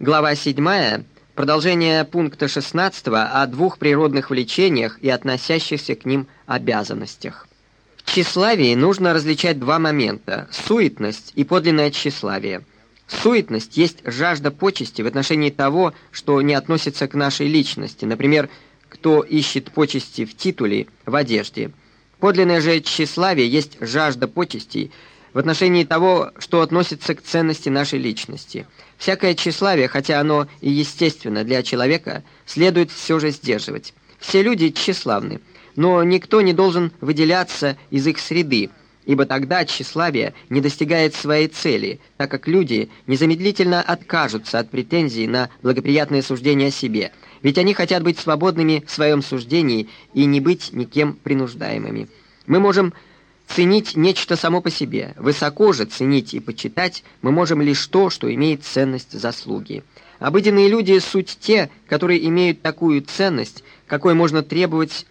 Глава 7. Продолжение пункта 16 о двух природных влечениях и относящихся к ним обязанностях. В тщеславии нужно различать два момента – суетность и подлинное тщеславие. Суетность есть жажда почести в отношении того, что не относится к нашей личности, например, кто ищет почести в титуле, в одежде. Подлинное же тщеславие есть жажда почестей в отношении того, что относится к ценности нашей личности. Всякое тщеславие, хотя оно и естественно для человека, следует все же сдерживать. Все люди тщеславны, но никто не должен выделяться из их среды, ибо тогда тщеславие не достигает своей цели, так как люди незамедлительно откажутся от претензий на благоприятное суждение о себе, ведь они хотят быть свободными в своем суждении и не быть никем принуждаемыми. Мы можем ценить нечто само по себе. Высоко же ценить и почитать мы можем лишь то, что имеет ценность заслуги. Обыденные люди — суть те, которые имеют такую ценность, какой можно требовать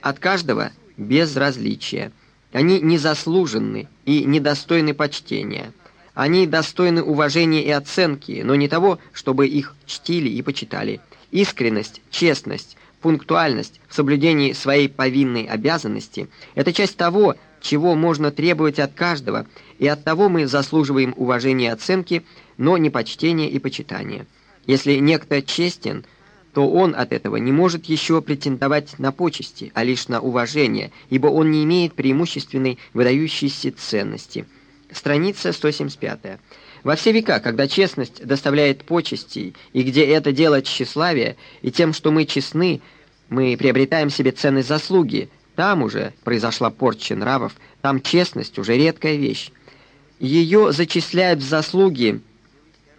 от каждого без различия. Они незаслуженны и недостойны почтения. Они достойны уважения и оценки, но не того, чтобы их чтили и почитали. Искренность, честность, пунктуальность в соблюдении своей повинной обязанности – это часть того, чего можно требовать от каждого, и от того мы заслуживаем уважения и оценки, но не почтения и почитания. Если некто честен, то он от этого не может еще претендовать на почести, а лишь на уважение, ибо он не имеет преимущественной выдающейся ценности. Страница 175. Во все века, когда честность доставляет почести, и где это дело тщеславия, и тем, что мы честны, мы приобретаем себе ценность заслуги – там уже произошла порча нравов, там честность уже редкая вещь. Ее зачисляют в заслуги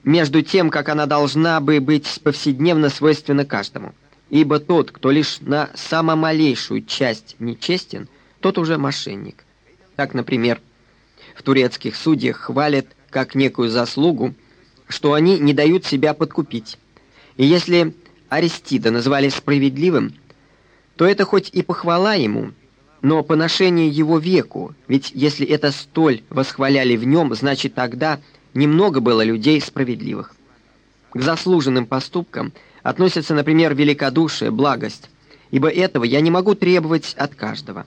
между тем, как она должна бы быть повседневно свойственна каждому. Ибо тот, кто лишь на самомалейшую часть нечестен, тот уже мошенник. Так, например, в турецких судьях хвалят как некую заслугу, что они не дают себя подкупить. И если Аристида назвали справедливым, то это хоть и похвала ему, но поношение его веку, ведь если это столь восхваляли в нем, значит тогда немного было людей справедливых. К заслуженным поступкам относятся, например, великодушие, благость, ибо этого я не могу требовать от каждого.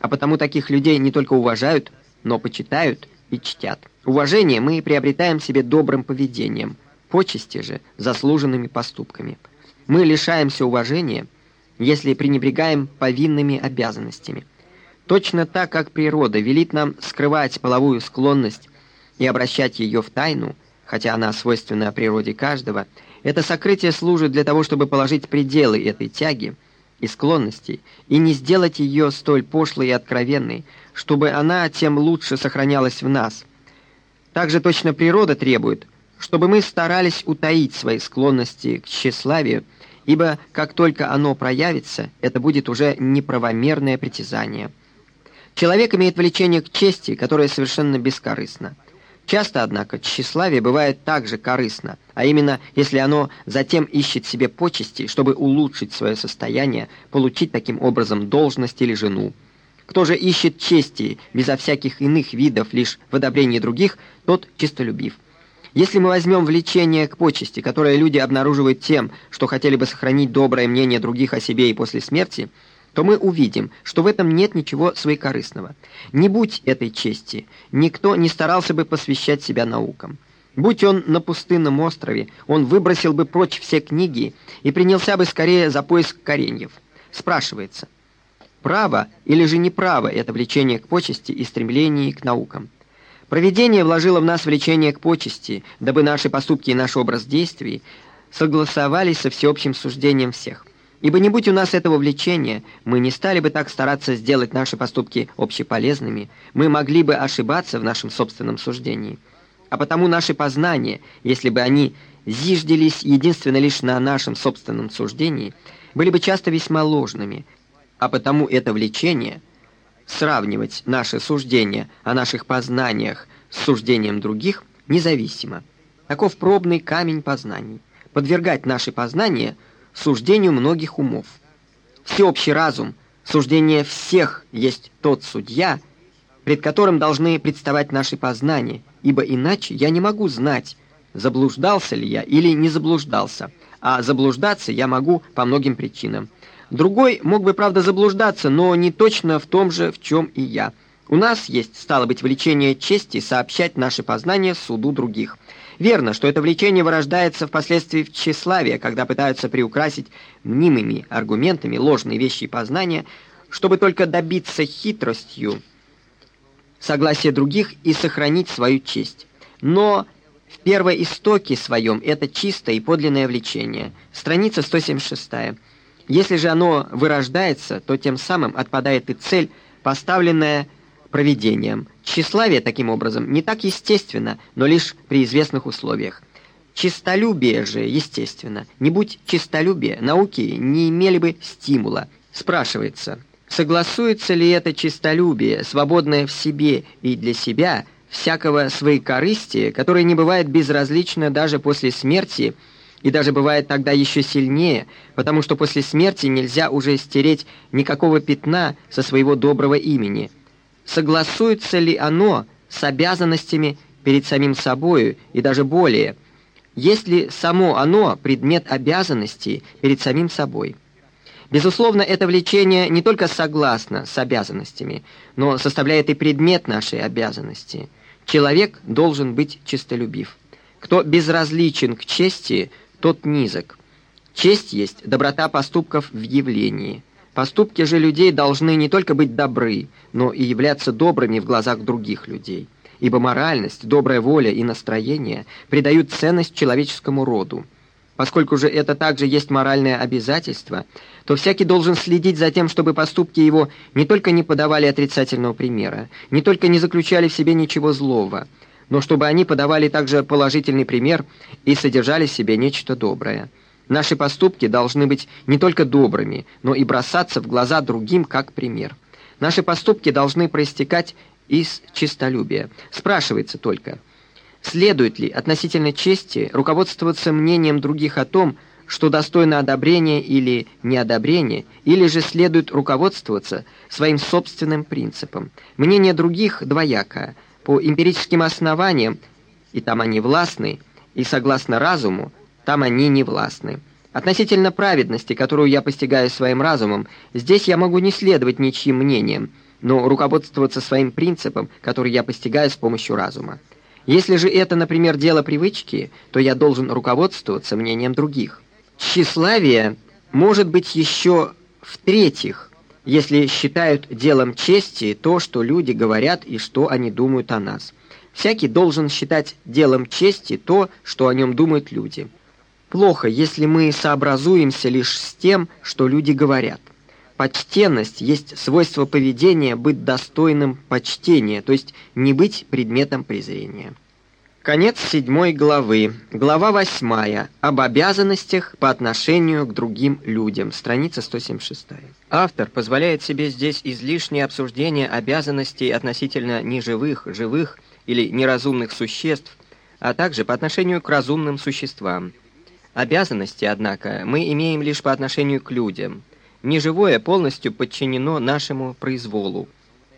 А потому таких людей не только уважают, но почитают и чтят. Уважение мы приобретаем себе добрым поведением, почести же заслуженными поступками. Мы лишаемся уважения – если пренебрегаем повинными обязанностями. Точно так, как природа велит нам скрывать половую склонность и обращать ее в тайну, хотя она свойственна природе каждого, это сокрытие служит для того, чтобы положить пределы этой тяги и склонности и не сделать ее столь пошлой и откровенной, чтобы она тем лучше сохранялась в нас. Также точно природа требует, чтобы мы старались утаить свои склонности к тщеславию, ибо как только оно проявится, это будет уже неправомерное притязание. Человек имеет влечение к чести, которое совершенно бескорыстно. Часто, однако, тщеславие бывает также корыстно, а именно, если оно затем ищет себе почести, чтобы улучшить свое состояние, получить таким образом должность или жену. Кто же ищет чести безо всяких иных видов лишь в одобрении других, тот чистолюбив. Если мы возьмем влечение к почести, которое люди обнаруживают тем, что хотели бы сохранить доброе мнение других о себе и после смерти, то мы увидим, что в этом нет ничего своекорыстного. Не будь этой чести, никто не старался бы посвящать себя наукам. Будь он на пустынном острове, он выбросил бы прочь все книги и принялся бы скорее за поиск кореньев. Спрашивается, право или же неправо это влечение к почести и стремление к наукам? Провидение вложило в нас влечение к почести, дабы наши поступки и наш образ действий согласовались со всеобщим суждением всех. Ибо не будь у нас этого влечения, мы не стали бы так стараться сделать наши поступки общеполезными, мы могли бы ошибаться в нашем собственном суждении. А потому наши познания, если бы они зиждились единственно лишь на нашем собственном суждении, были бы часто весьма ложными, а потому это влечение – сравнивать наши суждения о наших познаниях с суждением других независимо. Таков пробный камень познаний. Подвергать наши познания суждению многих умов. Всеобщий разум, суждение всех есть тот судья, пред которым должны представать наши познания, ибо иначе я не могу знать, заблуждался ли я или не заблуждался, а заблуждаться я могу по многим причинам. Другой мог бы, правда, заблуждаться, но не точно в том же, в чем и я. У нас есть, стало быть, влечение чести сообщать наши познания суду других. Верно, что это влечение вырождается впоследствии в тщеславие, когда пытаются приукрасить мнимыми аргументами ложные вещи и познания, чтобы только добиться хитростью согласия других и сохранить свою честь. Но в первоистоке своем это чистое и подлинное влечение. Страница 176. Если же оно вырождается, то тем самым отпадает и цель, поставленная проведением. Тщеславие, таким образом, не так естественно, но лишь при известных условиях. Чистолюбие же, естественно. Не будь чистолюбия, науки не имели бы стимула. Спрашивается, согласуется ли это чистолюбие, свободное в себе и для себя, всякого своекорыстия, которое не бывает безразлично даже после смерти, и даже бывает тогда еще сильнее, потому что после смерти нельзя уже стереть никакого пятна со своего доброго имени. Согласуется ли оно с обязанностями перед самим собою и даже более, если само оно предмет обязанностей перед самим собой? Безусловно, это влечение не только согласно с обязанностями, но составляет и предмет нашей обязанности. Человек должен быть честолюбив. Кто безразличен к чести, тот низок. Честь есть доброта поступков в явлении. Поступки же людей должны не только быть добры, но и являться добрыми в глазах других людей. Ибо моральность, добрая воля и настроение придают ценность человеческому роду. Поскольку же это также есть моральное обязательство, то всякий должен следить за тем, чтобы поступки его не только не подавали отрицательного примера, не только не заключали в себе ничего злого, но чтобы они подавали также положительный пример и содержали в себе нечто доброе. Наши поступки должны быть не только добрыми, но и бросаться в глаза другим как пример. Наши поступки должны проистекать из честолюбия. Спрашивается только, следует ли относительно чести руководствоваться мнением других о том, что достойно одобрения или неодобрения, или же следует руководствоваться своим собственным принципом. Мнение других двоякое – по эмпирическим основаниям, и там они властны, и согласно разуму, там они не властны. Относительно праведности, которую я постигаю своим разумом, здесь я могу не следовать ничьим мнениям, но руководствоваться своим принципом, который я постигаю с помощью разума. Если же это, например, дело привычки, то я должен руководствоваться мнением других. Тщеславие может быть еще в-третьих, если считают делом чести то, что люди говорят и что они думают о нас. Всякий должен считать делом чести то, что о нем думают люди. Плохо, если мы сообразуемся лишь с тем, что люди говорят. Почтенность есть свойство поведения быть достойным почтения, то есть не быть предметом презрения. Конец седьмой главы. Глава восьмая. Об обязанностях по отношению к другим людям. Страница 176. Автор позволяет себе здесь излишнее обсуждение обязанностей относительно неживых, живых или неразумных существ, а также по отношению к разумным существам. Обязанности, однако, мы имеем лишь по отношению к людям. Неживое полностью подчинено нашему произволу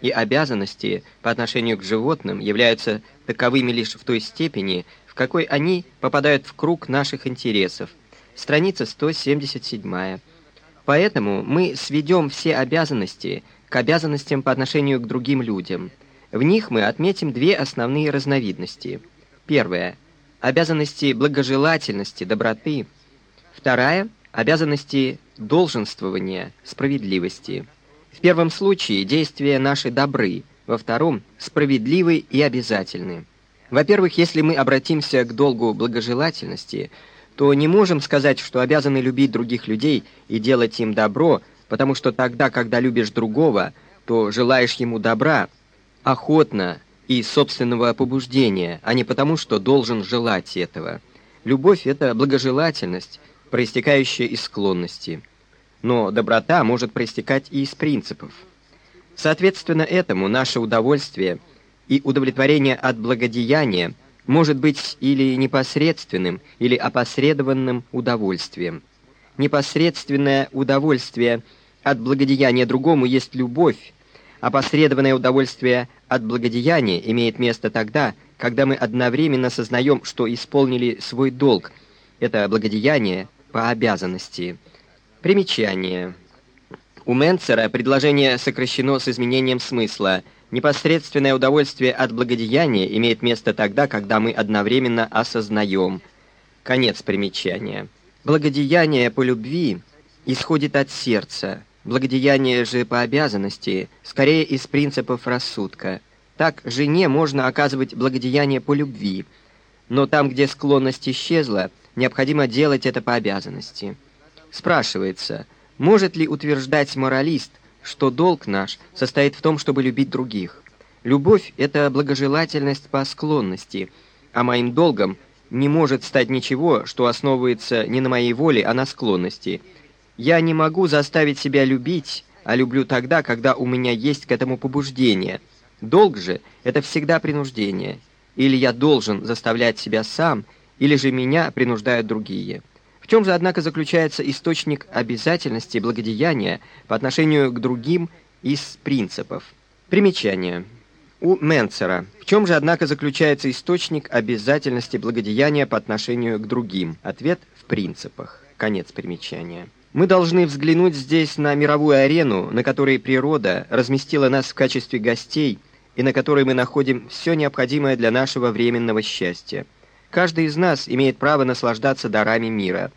и обязанности по отношению к животным являются таковыми лишь в той степени, в какой они попадают в круг наших интересов. Страница 177. Поэтому мы сведем все обязанности к обязанностям по отношению к другим людям. В них мы отметим две основные разновидности. Первая – обязанности благожелательности, доброты. Вторая – обязанности долженствования, справедливости. В первом случае действия наши добры, во втором – справедливы и обязательны. Во-первых, если мы обратимся к долгу благожелательности, то не можем сказать, что обязаны любить других людей и делать им добро, потому что тогда, когда любишь другого, то желаешь ему добра, охотно и собственного побуждения, а не потому, что должен желать этого. Любовь — это благожелательность, проистекающая из склонности но доброта может проистекать и из принципов. Соответственно этому наше удовольствие и удовлетворение от благодеяния может быть или непосредственным, или опосредованным удовольствием. Непосредственное удовольствие от благодеяния другому есть любовь, опосредованное удовольствие от благодеяния имеет место тогда, когда мы одновременно сознаем, что исполнили свой долг. Это благодеяние по обязанности. Примечание. У Менцера предложение сокращено с изменением смысла. Непосредственное удовольствие от благодеяния имеет место тогда, когда мы одновременно осознаем. Конец примечания. Благодеяние по любви исходит от сердца, благодеяние же по обязанности скорее из принципов рассудка. Так жене можно оказывать благодеяние по любви, но там, где склонность исчезла, необходимо делать это по обязанности. Спрашивается, может ли утверждать моралист, что долг наш состоит в том, чтобы любить других? Любовь — это благожелательность по склонности, а моим долгом — не может стать ничего, что основывается не на моей воле, а на склонности. Я не могу заставить себя любить, а люблю тогда, когда у меня есть к этому побуждение. Долг же — это всегда принуждение. Или я должен заставлять себя сам, или же меня принуждают другие. Чем же, однако, заключается источник обязательности благодеяния по отношению к другим из принципов? Примечание у Менцера. В чем же, однако, заключается источник обязательности благодеяния по отношению к другим? Ответ в принципах. Конец примечания. Мы должны взглянуть здесь на мировую арену, на которой природа разместила нас в качестве гостей и на которой мы находим все необходимое для нашего временного счастья. Каждый из нас имеет право наслаждаться дарами мира.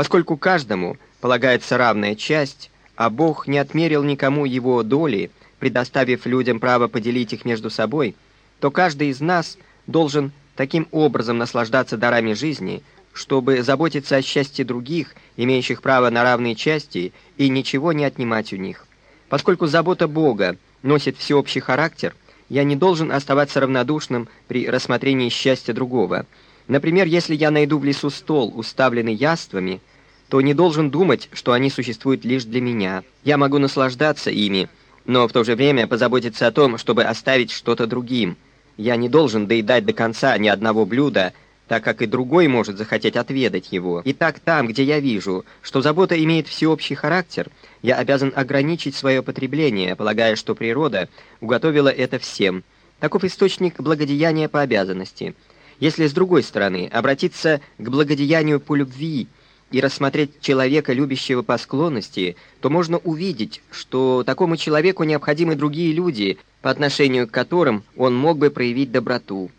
Поскольку каждому полагается равная часть, а Бог не отмерил никому его доли, предоставив людям право поделить их между собой, то каждый из нас должен таким образом наслаждаться дарами жизни, чтобы заботиться о счастье других, имеющих право на равные части, и ничего не отнимать у них. Поскольку забота Бога носит всеобщий характер, я не должен оставаться равнодушным при рассмотрении счастья другого. Например, если я найду в лесу стол, уставленный яствами, то не должен думать, что они существуют лишь для меня. Я могу наслаждаться ими, но в то же время позаботиться о том, чтобы оставить что-то другим. Я не должен доедать до конца ни одного блюда, так как и другой может захотеть отведать его. И так там, где я вижу, что забота имеет всеобщий характер, я обязан ограничить свое потребление, полагая, что природа уготовила это всем. Таков источник благодеяния по обязанности. Если, с другой стороны, обратиться к благодеянию по любви – и рассмотреть человека, любящего по склонности, то можно увидеть, что такому человеку необходимы другие люди, по отношению к которым он мог бы проявить доброту.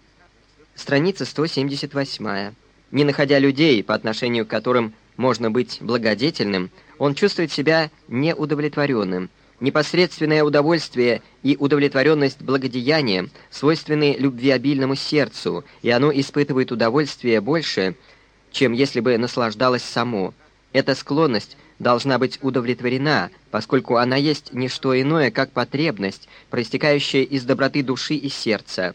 Страница 178. Не находя людей, по отношению к которым можно быть благодетельным, он чувствует себя неудовлетворенным. Непосредственное удовольствие и удовлетворенность благодеянием свойственны любвеобильному сердцу, и оно испытывает удовольствие больше – чем если бы наслаждалось само. Эта склонность должна быть удовлетворена, поскольку она есть не что иное, как потребность, проистекающая из доброты души и сердца.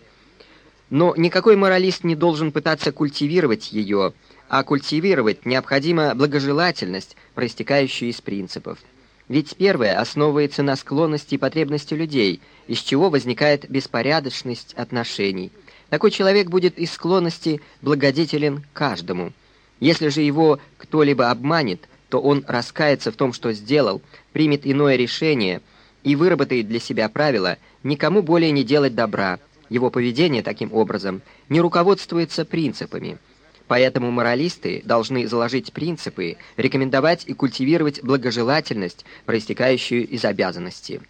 Но никакой моралист не должен пытаться культивировать ее, а культивировать необходима благожелательность, проистекающая из принципов. Ведь первое основывается на склонности и потребности людей, из чего возникает беспорядочность отношений. Такой человек будет из склонности благодетелен каждому – если же его кто-либо обманет, то он раскается в том, что сделал, примет иное решение и выработает для себя правило никому более не делать добра. Его поведение таким образом не руководствуется принципами. Поэтому моралисты должны заложить принципы, рекомендовать и культивировать благожелательность, проистекающую из обязанности.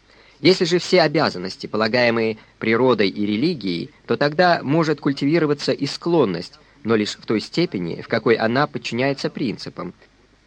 Если же все обязанности, полагаемые природой и религией, то тогда может культивироваться и склонность, но лишь в той степени, в какой она подчиняется принципам.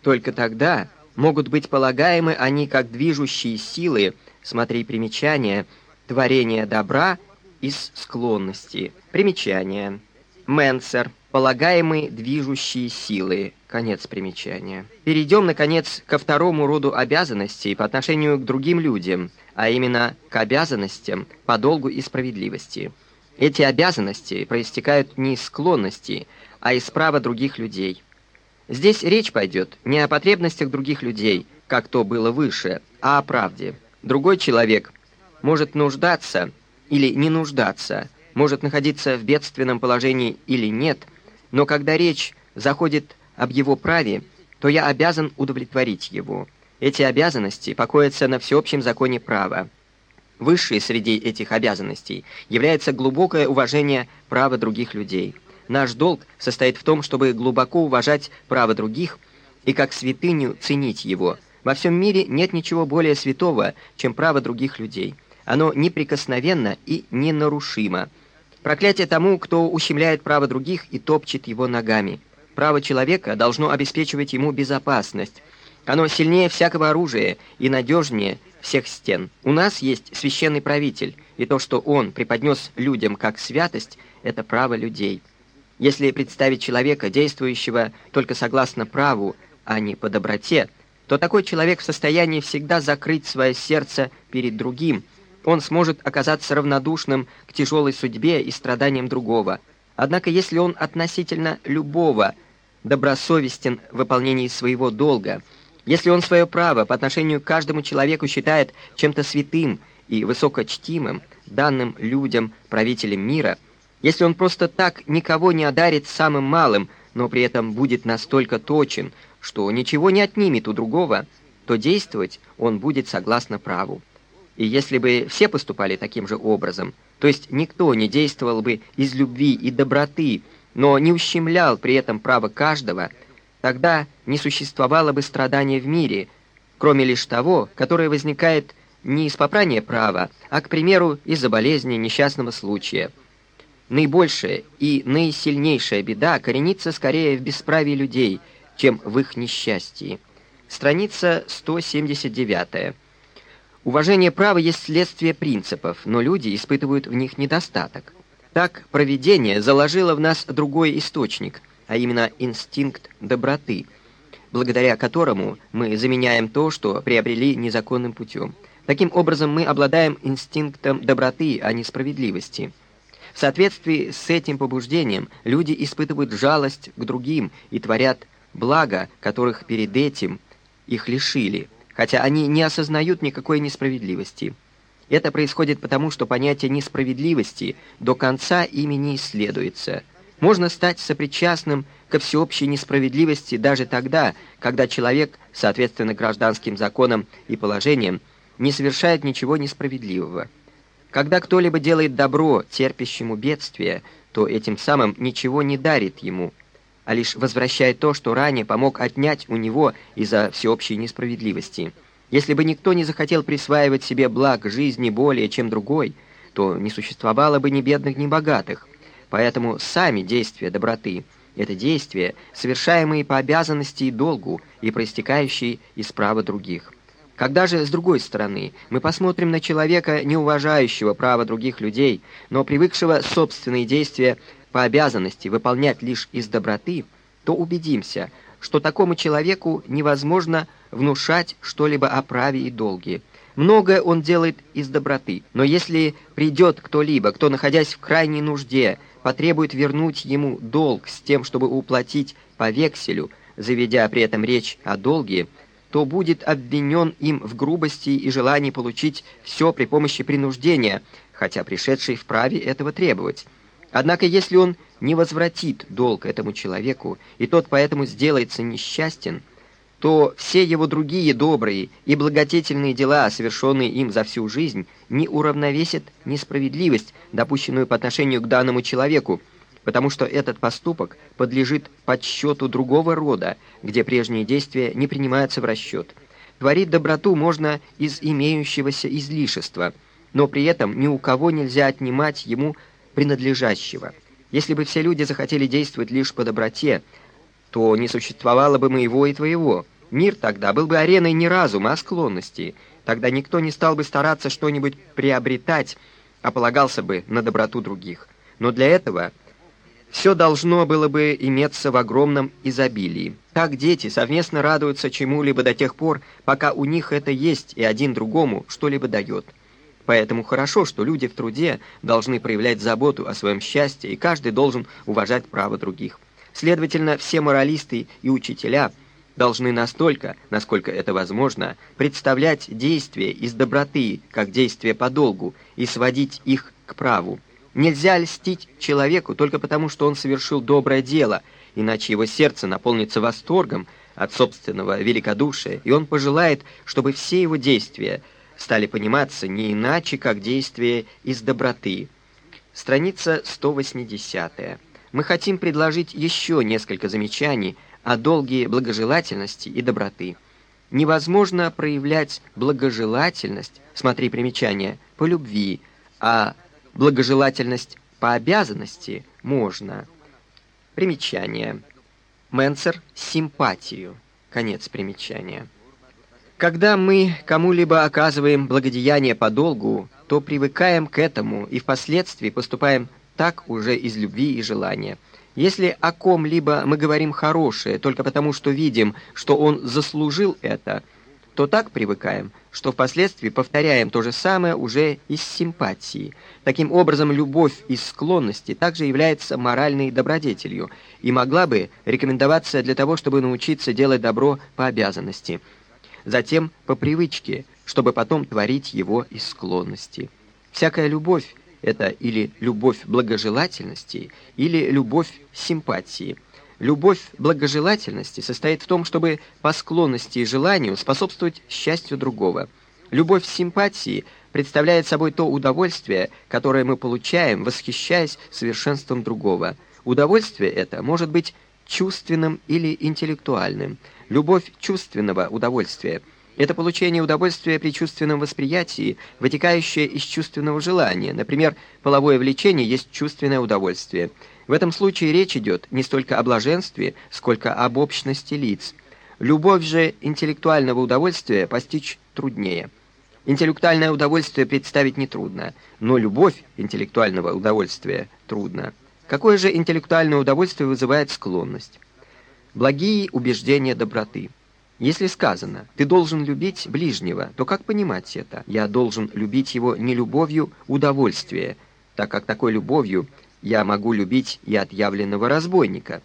Только тогда могут быть полагаемы они как движущие силы, смотри примечание, творения добра из склонности. Примечание. Менцер. Полагаемые движущие силы. Конец примечания. Перейдем, наконец, ко второму роду обязанностей по отношению к другим людям, а именно к обязанностям по долгу и справедливости. Эти обязанности проистекают не из склонности, а из права других людей. Здесь речь пойдет не о потребностях других людей, как то было выше, а о правде. Другой человек может нуждаться или не нуждаться, может находиться в бедственном положении или нет, но когда речь заходит об его праве, то я обязан удовлетворить его. Эти обязанности покоятся на всеобщем законе права. Высшей среди этих обязанностей является глубокое уважение права других людей. Наш долг состоит в том, чтобы глубоко уважать право других и как святыню ценить его. Во всем мире нет ничего более святого, чем право других людей. Оно неприкосновенно и ненарушимо. Проклятие тому, кто ущемляет право других и топчет его ногами. Право человека должно обеспечивать ему безопасность. Оно сильнее всякого оружия и надежнее всех стен. У нас есть священный правитель, и то, что он преподнес людям как святость, это право людей. Если представить человека, действующего только согласно праву, а не по доброте, то такой человек в состоянии всегда закрыть свое сердце перед другим. Он сможет оказаться равнодушным к тяжелой судьбе и страданиям другого. Однако если он относительно любого добросовестен в выполнении своего долга – если он свое право по отношению к каждому человеку считает чем-то святым и высокочтимым, данным людям, правителям мира, если он просто так никого не одарит самым малым, но при этом будет настолько точен, что ничего не отнимет у другого, то действовать он будет согласно праву. И если бы все поступали таким же образом, то есть никто не действовал бы из любви и доброты, но не ущемлял при этом право каждого – Тогда не существовало бы страдания в мире, кроме лишь того, которое возникает не из попрания права, а, к примеру, из-за болезни несчастного случая. Наибольшая и наисильнейшая беда коренится скорее в бесправии людей, чем в их несчастье. Страница 179. Уважение права есть следствие принципов, но люди испытывают в них недостаток. Так, провидение заложило в нас другой источник – а именно инстинкт доброты, благодаря которому мы заменяем то, что приобрели незаконным путем. Таким образом, мы обладаем инстинктом доброты, а не справедливости. В соответствии с этим побуждением люди испытывают жалость к другим и творят благо, которых перед этим их лишили, хотя они не осознают никакой несправедливости. Это происходит потому, что понятие несправедливости до конца ими не исследуется – можно стать сопричастным ко всеобщей несправедливости даже тогда, когда человек, соответственно гражданским законам и положениям, не совершает ничего несправедливого. Когда кто-либо делает добро терпящему бедствие, то этим самым ничего не дарит ему, а лишь возвращает то, что ранее помог отнять у него из-за всеобщей несправедливости. Если бы никто не захотел присваивать себе благ жизни более, чем другой, то не существовало бы ни бедных, ни богатых. Поэтому сами действия доброты – это действия, совершаемые по обязанности и долгу и проистекающие из права других. Когда же, с другой стороны, мы посмотрим на человека, не уважающего права других людей, но привыкшего собственные действия по обязанности выполнять лишь из доброты, то убедимся, что такому человеку невозможно внушать что-либо о праве и долге. Многое он делает из доброты, но если придет кто-либо, кто, находясь в крайней нужде, потребует вернуть ему долг с тем, чтобы уплатить по векселю, заведя при этом речь о долге, то будет обвинен им в грубости и желании получить все при помощи принуждения, хотя пришедший вправе этого требовать. Однако если он не возвратит долг этому человеку, и тот поэтому сделается несчастен, то все его другие добрые и благодетельные дела, совершенные им за всю жизнь, не уравновесят несправедливость, допущенную по отношению к данному человеку, потому что этот поступок подлежит подсчету другого рода, где прежние действия не принимаются в расчет. Творить доброту можно из имеющегося излишества, но при этом ни у кого нельзя отнимать ему принадлежащего. Если бы все люди захотели действовать лишь по доброте, то не существовало бы моего и твоего. Мир тогда был бы ареной не разума, а склонности. Тогда никто не стал бы стараться что-нибудь приобретать, а полагался бы на доброту других. Но для этого все должно было бы иметься в огромном изобилии. Так дети совместно радуются чему-либо до тех пор, пока у них это есть и один другому что-либо дает. Поэтому хорошо, что люди в труде должны проявлять заботу о своем счастье, и каждый должен уважать право других. Следовательно, все моралисты и учителя должны настолько, насколько это возможно, представлять действия из доброты, как действия по долгу, и сводить их к праву. Нельзя льстить человеку только потому, что он совершил доброе дело, иначе его сердце наполнится восторгом от собственного великодушия, и он пожелает, чтобы все его действия стали пониматься не иначе, как действие из доброты. Страница 180. Мы хотим предложить еще несколько замечаний о долге благожелательности и доброты. Невозможно проявлять благожелательность, смотри примечание, по любви, а благожелательность по обязанности можно. Примечание. Менцер – симпатию. Конец примечания. Когда мы кому-либо оказываем благодеяние по долгу, то привыкаем к этому и впоследствии поступаем так уже из любви и желания. Если о ком-либо мы говорим хорошее только потому, что видим, что он заслужил это, то так привыкаем, что впоследствии повторяем то же самое уже из симпатии. Таким образом, любовь из склонности также является моральной добродетелью и могла бы рекомендоваться для того, чтобы научиться делать добро по обязанности – затем по привычке, чтобы потом творить его из склонности. Всякая любовь — это или любовь благожелательности, или любовь симпатии. Любовь благожелательности состоит в том, чтобы по склонности и желанию способствовать счастью другого. Любовь симпатии представляет собой то удовольствие, которое мы получаем, восхищаясь совершенством другого. Удовольствие это может быть чувственным или интеллектуальным – Любовь чувственного удовольствия – это получение удовольствия при чувственном восприятии, вытекающее из чувственного желания. Например, половое влечение есть чувственное удовольствие. В этом случае речь идет не столько о блаженстве, сколько об общности лиц. Любовь же интеллектуального удовольствия постичь труднее. Интеллектуальное удовольствие представить нетрудно, но любовь интеллектуального удовольствия трудно. Какое же интеллектуальное удовольствие вызывает склонность? Благие убеждения доброты. Если сказано «ты должен любить ближнего», то как понимать это? Я должен любить его не любовью удовольствия, так как такой любовью я могу любить и отъявленного разбойника.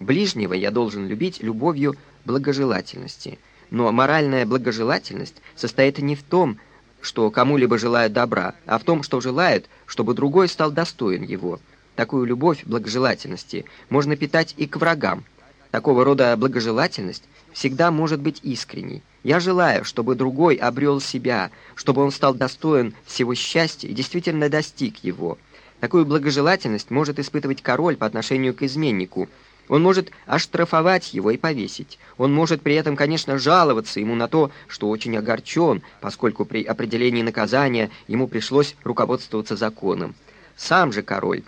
Ближнего я должен любить любовью благожелательности. Но моральная благожелательность состоит не в том, что кому-либо желают добра, а в том, что желают, чтобы другой стал достоин его. Такую любовь благожелательности можно питать и к врагам, Такого рода благожелательность всегда может быть искренней. Я желаю, чтобы другой обрел себя, чтобы он стал достоин всего счастья и действительно достиг его. Такую благожелательность может испытывать король по отношению к изменнику. Он может оштрафовать его и повесить. Он может при этом, конечно, жаловаться ему на то, что очень огорчен, поскольку при определении наказания ему пришлось руководствоваться законом. Сам же король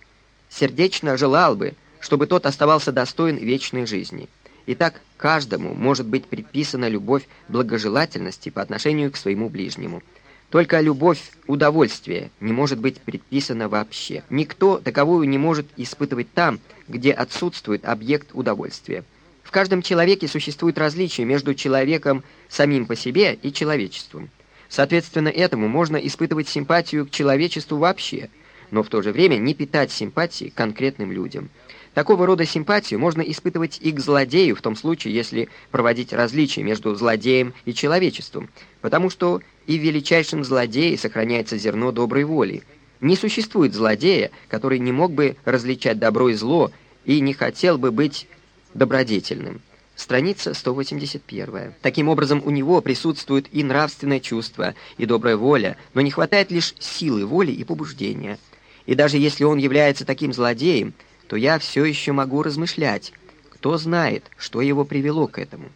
сердечно желал бы, чтобы тот оставался достоин вечной жизни. Итак, каждому может быть предписана любовь благожелательности по отношению к своему ближнему. Только любовь удовольствия не может быть предписана вообще. Никто таковую не может испытывать там, где отсутствует объект удовольствия. В каждом человеке существует различие между человеком самим по себе и человечеством. Соответственно, этому можно испытывать симпатию к человечеству вообще, но в то же время не питать симпатии конкретным людям – Такого рода симпатию можно испытывать и к злодею в том случае, если проводить различия между злодеем и человечеством, потому что и в величайшем злодее сохраняется зерно доброй воли. Не существует злодея, который не мог бы различать добро и зло и не хотел бы быть добродетельным. Страница 181. Таким образом, у него присутствует и нравственное чувство, и добрая воля, но не хватает лишь силы воли и побуждения. И даже если он является таким злодеем, то я все еще могу размышлять. Кто знает, что его привело к этому?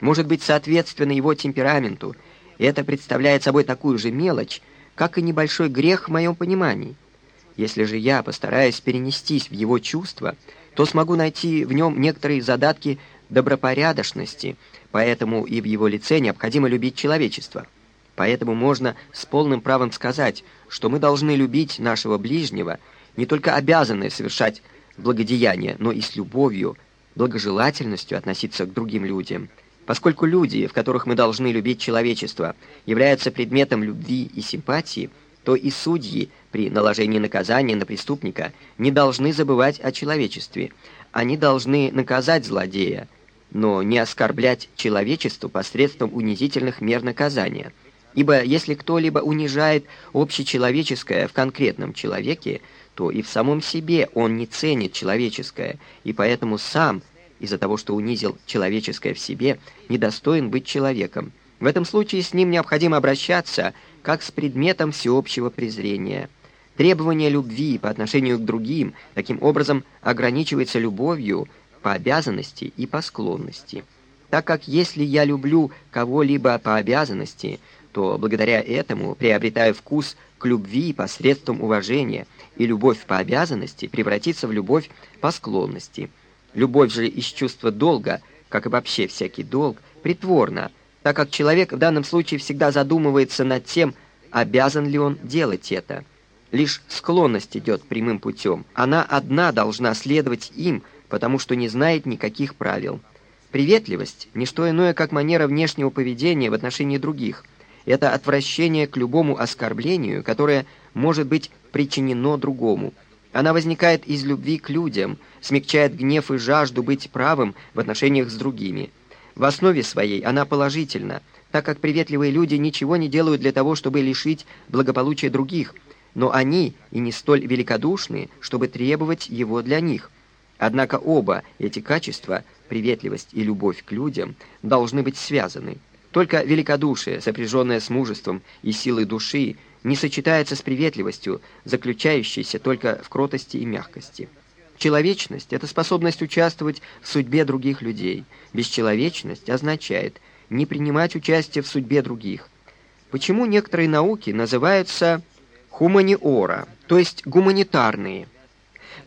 Может быть, соответственно его темпераменту, это представляет собой такую же мелочь, как и небольшой грех в моем понимании. Если же я постараюсь перенестись в его чувства, то смогу найти в нем некоторые задатки добропорядочности, поэтому и в его лице необходимо любить человечество. Поэтому можно с полным правом сказать, что мы должны любить нашего ближнего, не только обязаны совершать благодеяния, но и с любовью, благожелательностью относиться к другим людям. Поскольку люди, в которых мы должны любить человечество, являются предметом любви и симпатии, то и судьи при наложении наказания на преступника не должны забывать о человечестве. Они должны наказать злодея, но не оскорблять человечество посредством унизительных мер наказания. Ибо если кто-либо унижает общечеловеческое в конкретном человеке, то и в самом себе он не ценит человеческое, и поэтому сам, из-за того, что унизил человеческое в себе, недостоин быть человеком. В этом случае с ним необходимо обращаться как с предметом всеобщего презрения. Требование любви по отношению к другим таким образом ограничивается любовью по обязанности и по склонности. Так как если я люблю кого-либо по обязанности, то благодаря этому приобретаю вкус к любви посредством уважения, и любовь по обязанности превратится в любовь по склонности. Любовь же из чувства долга, как и вообще всякий долг, притворна, так как человек в данном случае всегда задумывается над тем, обязан ли он делать это. Лишь склонность идет прямым путем. Она одна должна следовать им, потому что не знает никаких правил. Приветливость – не что иное, как манера внешнего поведения в отношении других. Это отвращение к любому оскорблению, которое может быть причинено другому. Она возникает из любви к людям, смягчает гнев и жажду быть правым в отношениях с другими. В основе своей она положительна, так как приветливые люди ничего не делают для того, чтобы лишить благополучия других, но они и не столь великодушны, чтобы требовать его для них. Однако оба эти качества, приветливость и любовь к людям, должны быть связаны. Только великодушие, сопряженное с мужеством и силой души, не сочетается с приветливостью, заключающейся только в кротости и мягкости. Человечность – это способность участвовать в судьбе других людей. Бесчеловечность означает не принимать участие в судьбе других. Почему некоторые науки называются хуманиора, то есть гуманитарные?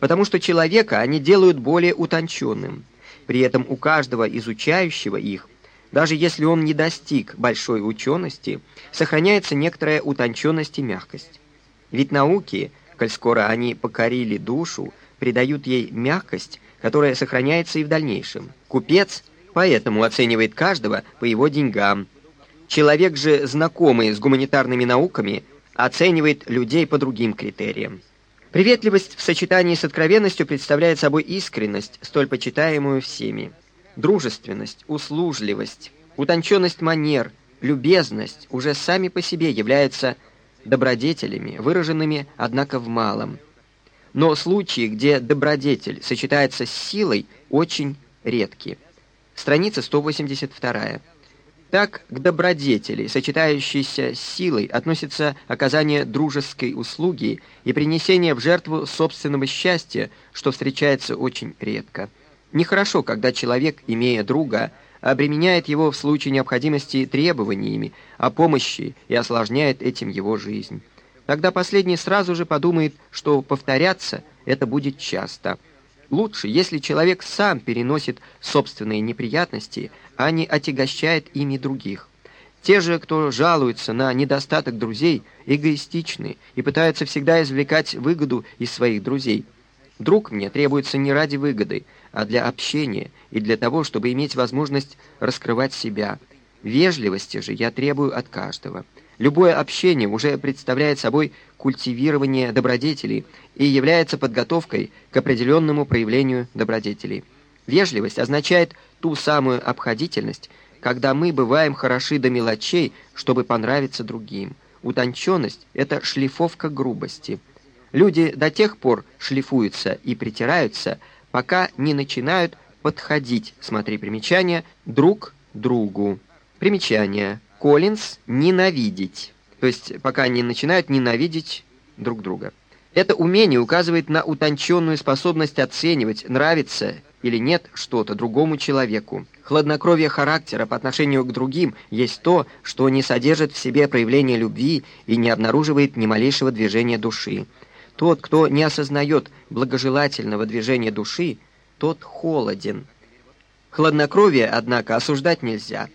Потому что человека они делают более утонченным. При этом у каждого изучающего их – даже если он не достиг большой учености, сохраняется некоторая утонченность и мягкость. Ведь науки, коль скоро они покорили душу, придают ей мягкость, которая сохраняется и в дальнейшем. Купец поэтому оценивает каждого по его деньгам. Человек же, знакомый с гуманитарными науками, оценивает людей по другим критериям. Приветливость в сочетании с откровенностью представляет собой искренность, столь почитаемую всеми дружественность, услужливость, утонченность манер, любезность уже сами по себе являются добродетелями, выраженными, однако, в малом. Но случаи, где добродетель сочетается с силой, очень редки. Страница 182. Так к добродетели, сочетающейся с силой, относится оказание дружеской услуги и принесение в жертву собственного счастья, что встречается очень редко. Нехорошо, когда человек, имея друга, обременяет его в случае необходимости требованиями о помощи и осложняет этим его жизнь. Тогда последний сразу же подумает, что повторяться это будет часто. Лучше, если человек сам переносит собственные неприятности, а не отягощает ими других. Те же, кто жалуется на недостаток друзей, эгоистичны и пытаются всегда извлекать выгоду из своих друзей. Друг мне требуется не ради выгоды, а для общения и для того, чтобы иметь возможность раскрывать себя. Вежливости же я требую от каждого. Любое общение уже представляет собой культивирование добродетелей и является подготовкой к определенному проявлению добродетелей. Вежливость означает ту самую обходительность, когда мы бываем хороши до мелочей, чтобы понравиться другим. Утонченность — это шлифовка грубости. Люди до тех пор шлифуются и притираются, пока не начинают подходить, смотри примечание, друг другу. Примечание. Коллинз «ненавидеть», то есть пока не начинают ненавидеть друг друга. Это умение указывает на утонченную способность оценивать, нравится или нет что-то другому человеку. Хладнокровие характера по отношению к другим есть то, что не содержит в себе проявление любви и не обнаруживает ни малейшего движения души. Тот, кто не осознает благожелательного движения души, тот холоден. Хладнокровие, однако, осуждать нельзя.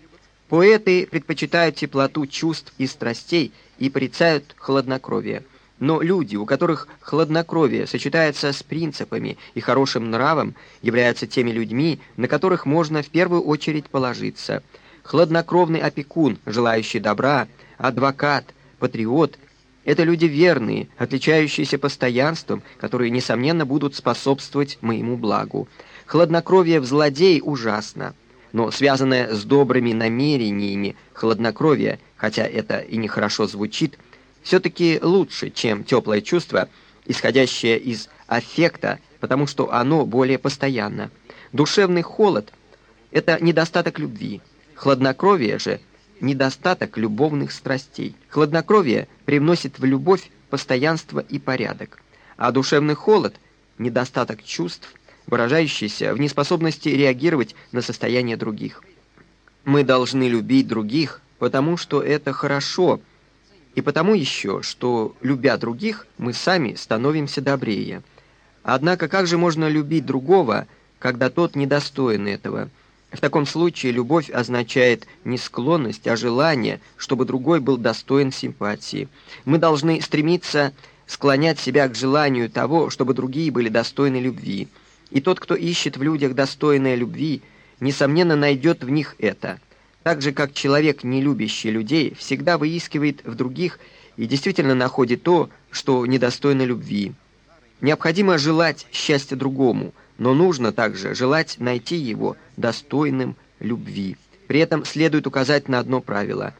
Поэты предпочитают теплоту чувств и страстей и порицают хладнокровие. Но люди, у которых хладнокровие сочетается с принципами и хорошим нравом, являются теми людьми, на которых можно в первую очередь положиться. Хладнокровный опекун, желающий добра, адвокат, патриот – это люди верные, отличающиеся постоянством, которые, несомненно, будут способствовать моему благу. Хладнокровие в злодей ужасно, но связанное с добрыми намерениями хладнокровие, хотя это и нехорошо звучит, все-таки лучше, чем теплое чувство, исходящее из аффекта, потому что оно более постоянно. Душевный холод – это недостаток любви. Хладнокровие же – недостаток любовных страстей. Хладнокровие привносит в любовь постоянство и порядок, а душевный холод – недостаток чувств, выражающийся в неспособности реагировать на состояние других. Мы должны любить других, потому что это хорошо, и потому еще, что, любя других, мы сами становимся добрее. Однако как же можно любить другого, когда тот недостоин этого – в таком случае любовь означает не склонность, а желание, чтобы другой был достоин симпатии. Мы должны стремиться склонять себя к желанию того, чтобы другие были достойны любви. И тот, кто ищет в людях достойной любви, несомненно найдет в них это. Так же, как человек, не любящий людей, всегда выискивает в других и действительно находит то, что недостойно любви. Необходимо желать счастья другому – но нужно также желать найти его достойным любви. При этом следует указать на одно правило.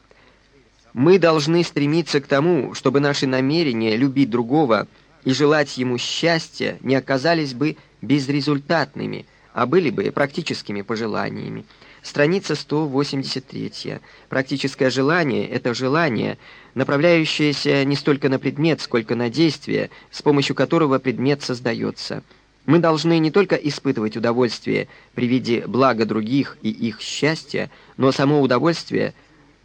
Мы должны стремиться к тому, чтобы наши намерения любить другого и желать ему счастья не оказались бы безрезультатными, а были бы практическими пожеланиями. Страница 183. Практическое желание – это желание, направляющееся не столько на предмет, сколько на действие, с помощью которого предмет создается – мы должны не только испытывать удовольствие при виде блага других и их счастья, но само удовольствие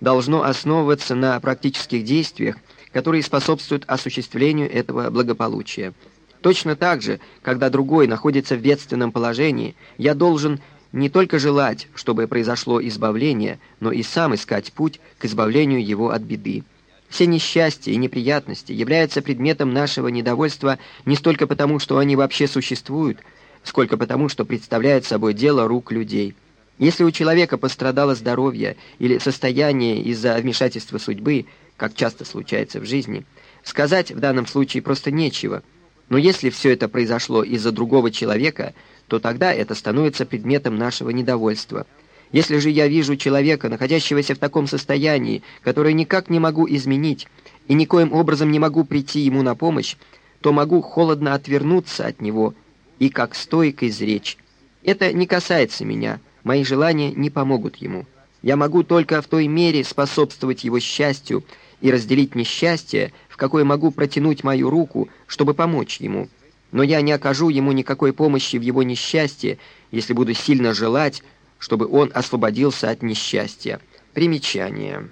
должно основываться на практических действиях, которые способствуют осуществлению этого благополучия. Точно так же, когда другой находится в бедственном положении, я должен не только желать, чтобы произошло избавление, но и сам искать путь к избавлению его от беды. Все несчастья и неприятности являются предметом нашего недовольства не столько потому, что они вообще существуют, сколько потому, что представляют собой дело рук людей. Если у человека пострадало здоровье или состояние из-за вмешательства судьбы, как часто случается в жизни, сказать в данном случае просто нечего. Но если все это произошло из-за другого человека, то тогда это становится предметом нашего недовольства – если же я вижу человека, находящегося в таком состоянии, которое никак не могу изменить, и никоим образом не могу прийти ему на помощь, то могу холодно отвернуться от него и как стойко изречь. Это не касается меня, мои желания не помогут ему. Я могу только в той мере способствовать его счастью и разделить несчастье, в какой могу протянуть мою руку, чтобы помочь ему. Но я не окажу ему никакой помощи в его несчастье, если буду сильно желать, чтобы он освободился от несчастья. Примечание.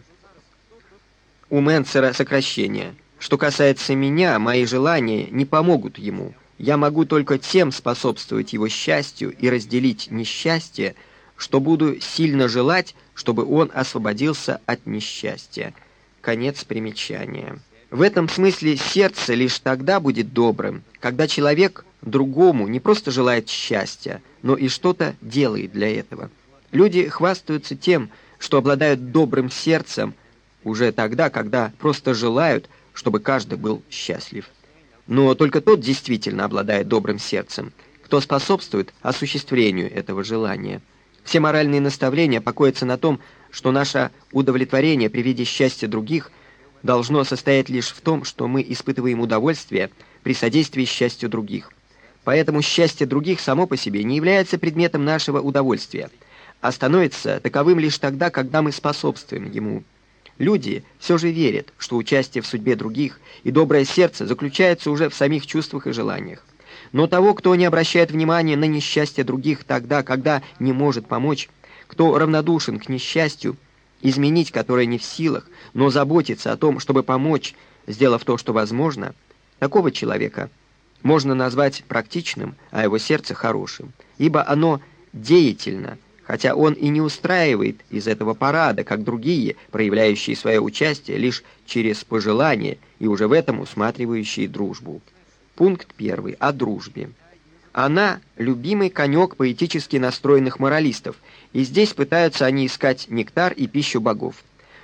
У Менцера сокращение. Что касается меня, мои желания не помогут ему. Я могу только тем способствовать его счастью и разделить несчастье, что буду сильно желать, чтобы он освободился от несчастья. Конец примечания. В этом смысле сердце лишь тогда будет добрым, когда человек другому не просто желает счастья, но и что-то делает для этого. Люди хвастаются тем, что обладают добрым сердцем уже тогда, когда просто желают, чтобы каждый был счастлив. Но только тот действительно обладает добрым сердцем, кто способствует осуществлению этого желания. Все моральные наставления покоятся на том, что наше удовлетворение при виде счастья других должно состоять лишь в том, что мы испытываем удовольствие при содействии счастью других. Поэтому счастье других само по себе не является предметом нашего удовольствия – а становится таковым лишь тогда, когда мы способствуем ему. Люди все же верят, что участие в судьбе других и доброе сердце заключается уже в самих чувствах и желаниях. Но того, кто не обращает внимания на несчастье других тогда, когда не может помочь, кто равнодушен к несчастью, изменить которое не в силах, но заботится о том, чтобы помочь, сделав то, что возможно, такого человека можно назвать практичным, а его сердце хорошим, ибо оно деятельно, хотя он и не устраивает из этого парада, как другие, проявляющие свое участие лишь через пожелание и уже в этом усматривающие дружбу. Пункт первый. О дружбе. Она – любимый конек поэтически настроенных моралистов, и здесь пытаются они искать нектар и пищу богов.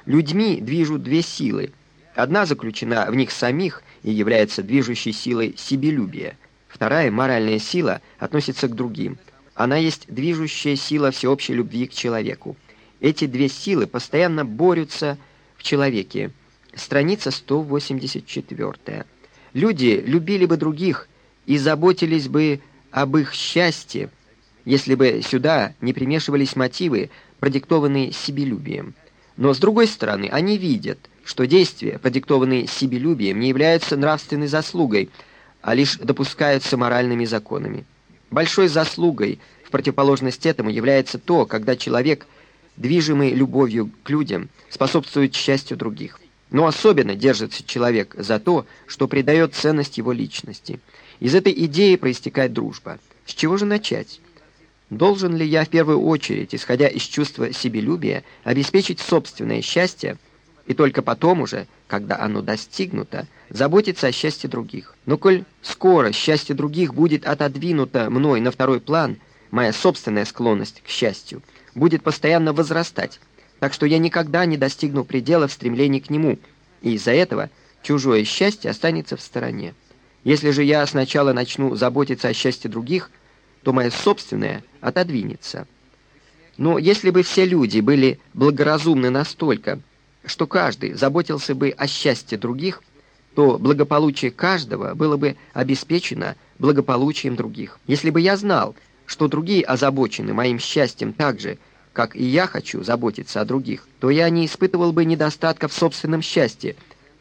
Людьми движут две силы. Одна заключена в них самих и является движущей силой себелюбия. Вторая, моральная сила, относится к другим – она есть движущая сила всеобщей любви к человеку. Эти две силы постоянно борются в человеке. Страница 184. Люди любили бы других и заботились бы об их счастье, если бы сюда не примешивались мотивы, продиктованные себелюбием. Но с другой стороны, они видят, что действия, продиктованные себелюбием, не являются нравственной заслугой, а лишь допускаются моральными законами. Большой заслугой в противоположность этому является то, когда человек, движимый любовью к людям, способствует счастью других. Но особенно держится человек за то, что придает ценность его личности. Из этой идеи проистекает дружба. С чего же начать? Должен ли я в первую очередь, исходя из чувства себелюбия, обеспечить собственное счастье, и только потом уже, когда оно достигнуто, заботиться о счастье других? Но коль скоро счастье других будет отодвинуто мной на второй план, моя собственная склонность к счастью будет постоянно возрастать, так что я никогда не достигну предела в стремлении к нему, и из-за этого чужое счастье останется в стороне. Если же я сначала начну заботиться о счастье других – то мое собственное отодвинется. Но если бы все люди были благоразумны настолько, что каждый заботился бы о счастье других, то благополучие каждого было бы обеспечено благополучием других. Если бы я знал, что другие озабочены моим счастьем так же, как и я хочу заботиться о других, то я не испытывал бы недостатка в собственном счастье,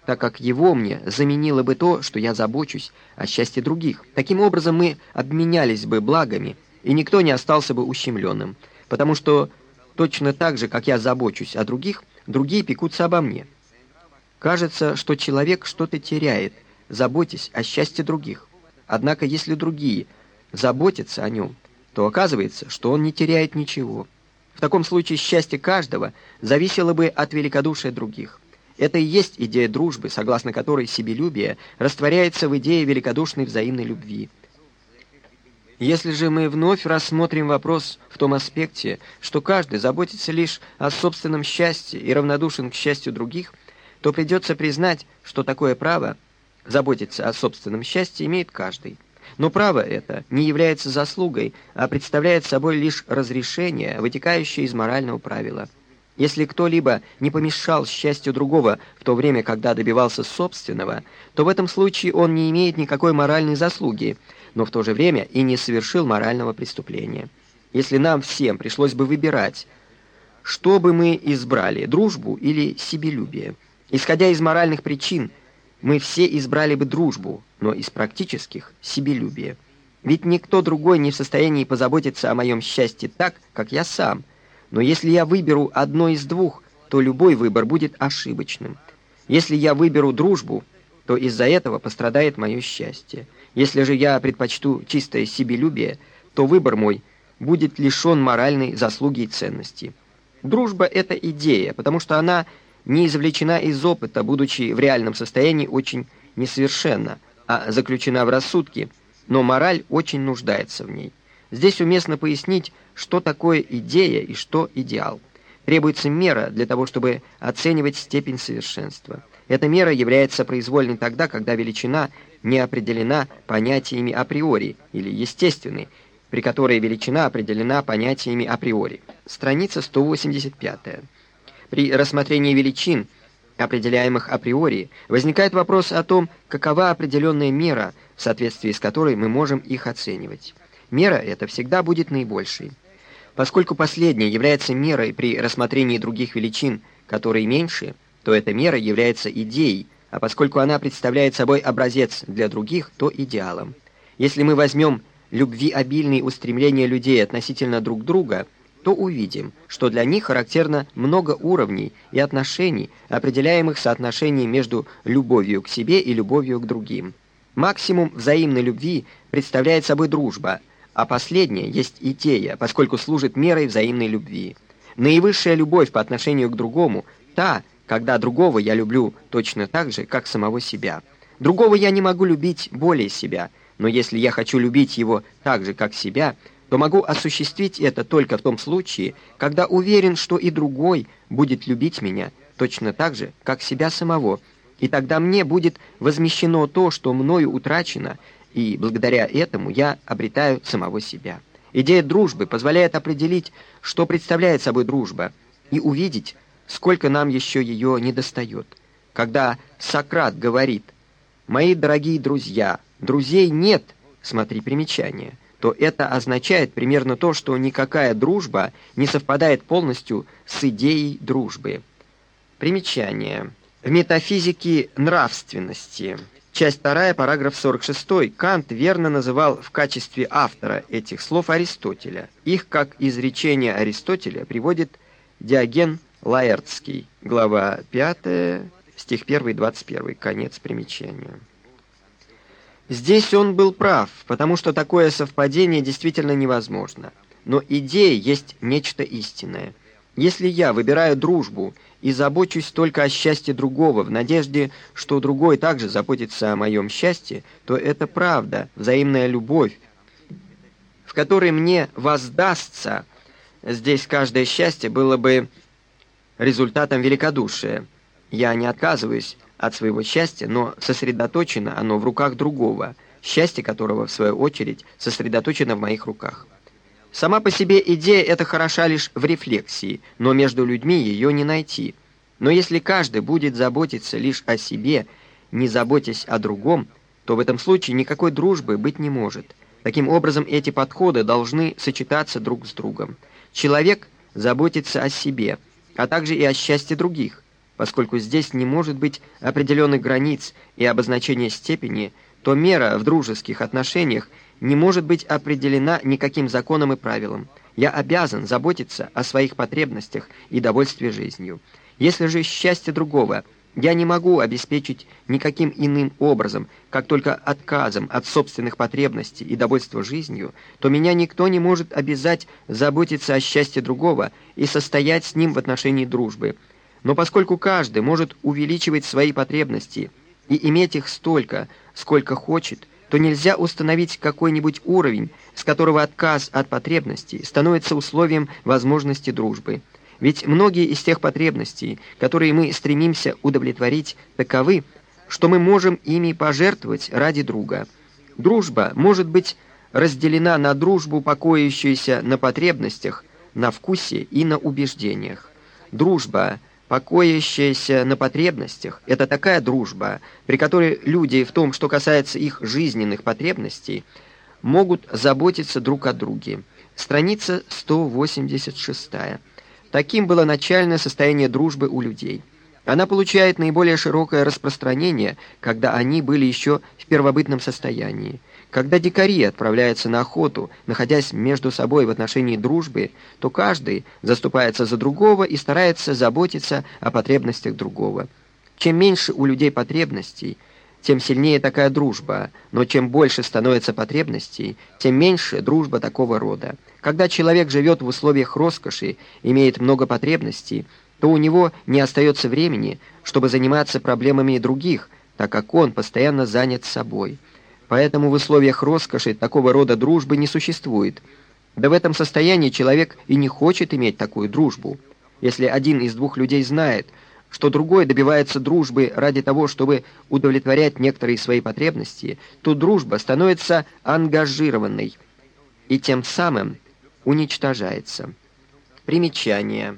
так как его мне заменило бы то, что я забочусь о счастье других. Таким образом, мы обменялись бы благами, и никто не остался бы ущемленным, потому что точно так же, как я забочусь о других, другие пекутся обо мне. Кажется, что человек что-то теряет, заботясь о счастье других. Однако, если другие заботятся о нем, то оказывается, что он не теряет ничего. В таком случае счастье каждого зависело бы от великодушия других. Это и есть идея дружбы, согласно которой себелюбие растворяется в идее великодушной взаимной любви. Если же мы вновь рассмотрим вопрос в том аспекте, что каждый заботится лишь о собственном счастье и равнодушен к счастью других, то придется признать, что такое право заботиться о собственном счастье имеет каждый. Но право это не является заслугой, а представляет собой лишь разрешение, вытекающее из морального правила – если кто-либо не помешал счастью другого в то время, когда добивался собственного, то в этом случае он не имеет никакой моральной заслуги, но в то же время и не совершил морального преступления. Если нам всем пришлось бы выбирать, что бы мы избрали, дружбу или себелюбие? Исходя из моральных причин, мы все избрали бы дружбу, но из практических – себелюбие. Ведь никто другой не в состоянии позаботиться о моем счастье так, как я сам – но если я выберу одно из двух, то любой выбор будет ошибочным. Если я выберу дружбу, то из-за этого пострадает мое счастье. Если же я предпочту чистое себелюбие, то выбор мой будет лишен моральной заслуги и ценности. Дружба — это идея, потому что она не извлечена из опыта, будучи в реальном состоянии очень несовершенна, а заключена в рассудке, но мораль очень нуждается в ней. Здесь уместно пояснить, что такое идея и что идеал. Требуется мера для того, чтобы оценивать степень совершенства. Эта мера является произвольной тогда, когда величина не определена понятиями априори или естественной, при которой величина определена понятиями априори. Страница 185. При рассмотрении величин, определяемых априори, возникает вопрос о том, какова определенная мера, в соответствии с которой мы можем их оценивать. Мера эта всегда будет наибольшей. Поскольку последняя является мерой при рассмотрении других величин, которые меньше, то эта мера является идеей, а поскольку она представляет собой образец для других, то идеалом. Если мы возьмем любви обильные устремления людей относительно друг друга, то увидим, что для них характерно много уровней и отношений, определяемых соотношением между любовью к себе и любовью к другим. Максимум взаимной любви представляет собой дружба, а последнее есть идея, поскольку служит мерой взаимной любви. Наивысшая любовь по отношению к другому – та, когда другого я люблю точно так же, как самого себя. Другого я не могу любить более себя, но если я хочу любить его так же, как себя, то могу осуществить это только в том случае, когда уверен, что и другой будет любить меня точно так же, как себя самого, и тогда мне будет возмещено то, что мною утрачено, и благодаря этому я обретаю самого себя. Идея дружбы позволяет определить, что представляет собой дружба, и увидеть, сколько нам еще ее недостает. Когда Сократ говорит «Мои дорогие друзья, друзей нет», смотри примечание, то это означает примерно то, что никакая дружба не совпадает полностью с идеей дружбы. Примечание. В метафизике нравственности. Часть 2, параграф 46. Кант верно называл в качестве автора этих слов Аристотеля. Их, как изречение Аристотеля, приводит Диоген Лаэртский. Глава 5, стих 1, 21. Конец примечания. Здесь он был прав, потому что такое совпадение действительно невозможно. Но идея есть нечто истинное. Если я выбираю дружбу и забочусь только о счастье другого в надежде, что другой также заботится о моем счастье, то это правда, взаимная любовь, в которой мне воздастся. Здесь каждое счастье было бы результатом великодушия. Я не отказываюсь от своего счастья, но сосредоточено оно в руках другого, счастье которого, в свою очередь, сосредоточено в моих руках. Сама по себе идея эта хороша лишь в рефлексии, но между людьми ее не найти. Но если каждый будет заботиться лишь о себе, не заботясь о другом, то в этом случае никакой дружбы быть не может. Таким образом, эти подходы должны сочетаться друг с другом. Человек заботится о себе, а также и о счастье других – Поскольку здесь не может быть определенных границ и обозначения степени, то мера в дружеских отношениях не может быть определена никаким законом и правилом. Я обязан заботиться о своих потребностях и довольстве жизнью. Если же счастье другого я не могу обеспечить никаким иным образом, как только отказом от собственных потребностей и довольства жизнью, то меня никто не может обязать заботиться о счастье другого и состоять с ним в отношении дружбы – но поскольку каждый может увеличивать свои потребности и иметь их столько, сколько хочет, то нельзя установить какой-нибудь уровень, с которого отказ от потребностей становится условием возможности дружбы. Ведь многие из тех потребностей, которые мы стремимся удовлетворить, таковы, что мы можем ими пожертвовать ради друга. Дружба может быть разделена на дружбу, покоящуюся на потребностях, на вкусе и на убеждениях. Дружба – покоящаяся на потребностях, это такая дружба, при которой люди в том, что касается их жизненных потребностей, могут заботиться друг о друге. Страница 186. Таким было начальное состояние дружбы у людей. Она получает наиболее широкое распространение, когда они были еще в первобытном состоянии. Когда дикари отправляются на охоту, находясь между собой в отношении дружбы, то каждый заступается за другого и старается заботиться о потребностях другого. Чем меньше у людей потребностей, тем сильнее такая дружба, но чем больше становится потребностей, тем меньше дружба такого рода. Когда человек живет в условиях роскоши, имеет много потребностей, то у него не остается времени, чтобы заниматься проблемами других, так как он постоянно занят собой. Поэтому в условиях роскоши такого рода дружбы не существует. Да в этом состоянии человек и не хочет иметь такую дружбу. Если один из двух людей знает, что другой добивается дружбы ради того, чтобы удовлетворять некоторые свои потребности, то дружба становится ангажированной и тем самым уничтожается. Примечание.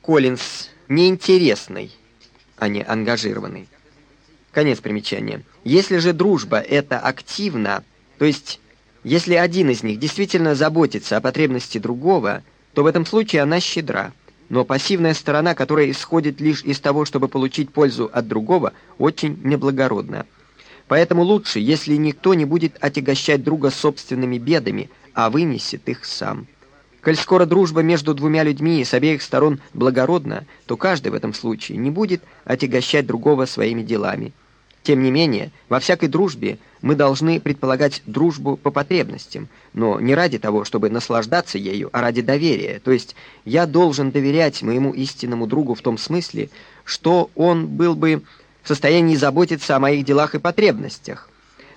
Коллинз неинтересный, а не ангажированный. Конец примечания. Если же дружба это активно, то есть если один из них действительно заботится о потребности другого, то в этом случае она щедра. Но пассивная сторона, которая исходит лишь из того, чтобы получить пользу от другого, очень неблагородна. Поэтому лучше, если никто не будет отягощать друга собственными бедами, а вынесет их сам. Коль скоро дружба между двумя людьми с обеих сторон благородна, то каждый в этом случае не будет отягощать другого своими делами. Тем не менее, во всякой дружбе мы должны предполагать дружбу по потребностям, но не ради того, чтобы наслаждаться ею, а ради доверия. То есть я должен доверять моему истинному другу в том смысле, что он был бы в состоянии заботиться о моих делах и потребностях.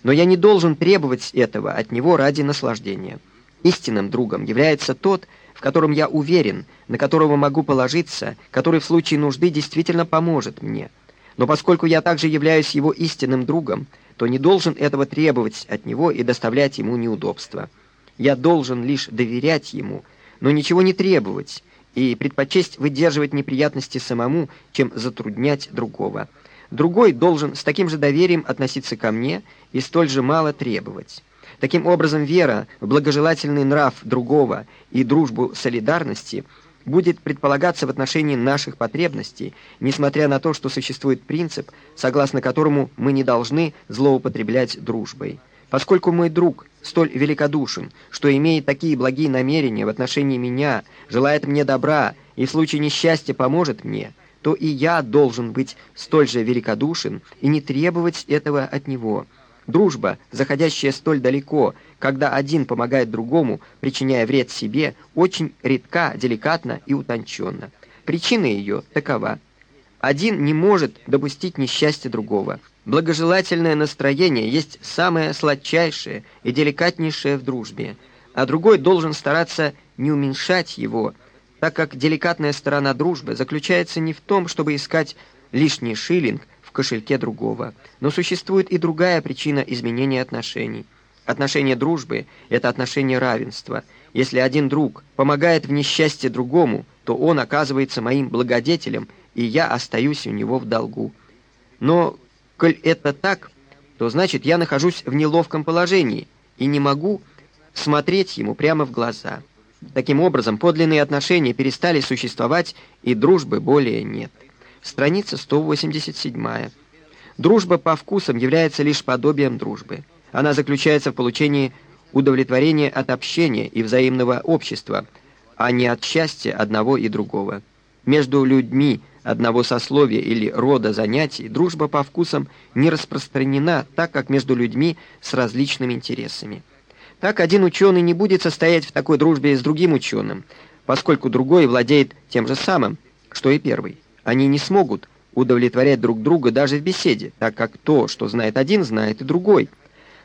Но я не должен требовать этого от него ради наслаждения. Истинным другом является тот, в котором я уверен, на которого могу положиться, который в случае нужды действительно поможет мне. Но поскольку я также являюсь его истинным другом, то не должен этого требовать от него и доставлять ему неудобства. Я должен лишь доверять ему, но ничего не требовать и предпочесть выдерживать неприятности самому, чем затруднять другого. Другой должен с таким же доверием относиться ко мне и столь же мало требовать. Таким образом, вера в благожелательный нрав другого и дружбу солидарности будет предполагаться в отношении наших потребностей, несмотря на то, что существует принцип, согласно которому мы не должны злоупотреблять дружбой. Поскольку мой друг столь великодушен, что имеет такие благие намерения в отношении меня, желает мне добра и в случае несчастья поможет мне, то и я должен быть столь же великодушен и не требовать этого от него. Дружба, заходящая столь далеко, когда один помогает другому, причиняя вред себе, очень редка, деликатна и утонченна. Причина ее такова. Один не может допустить несчастья другого. Благожелательное настроение есть самое сладчайшее и деликатнейшее в дружбе, а другой должен стараться не уменьшать его, так как деликатная сторона дружбы заключается не в том, чтобы искать лишний шиллинг кошельке другого, но существует и другая причина изменения отношений. Отношение дружбы – это отношение равенства. Если один друг помогает в несчастье другому, то он оказывается моим благодетелем, и я остаюсь у него в долгу. Но Коль это так, то значит я нахожусь в неловком положении и не могу смотреть ему прямо в глаза. Таким образом, подлинные отношения перестали существовать, и дружбы более нет. Страница 187. Дружба по вкусам является лишь подобием дружбы. Она заключается в получении удовлетворения от общения и взаимного общества, а не от счастья одного и другого. Между людьми – одного сословия или рода занятий, дружба по вкусам не распространена так, как между людьми с различными интересами. Так один ученый не будет состоять в такой дружбе с другим ученым, поскольку другой владеет тем же самым, что и первый. Они не смогут удовлетворять друг друга даже в беседе, так как то, что знает один, знает и другой.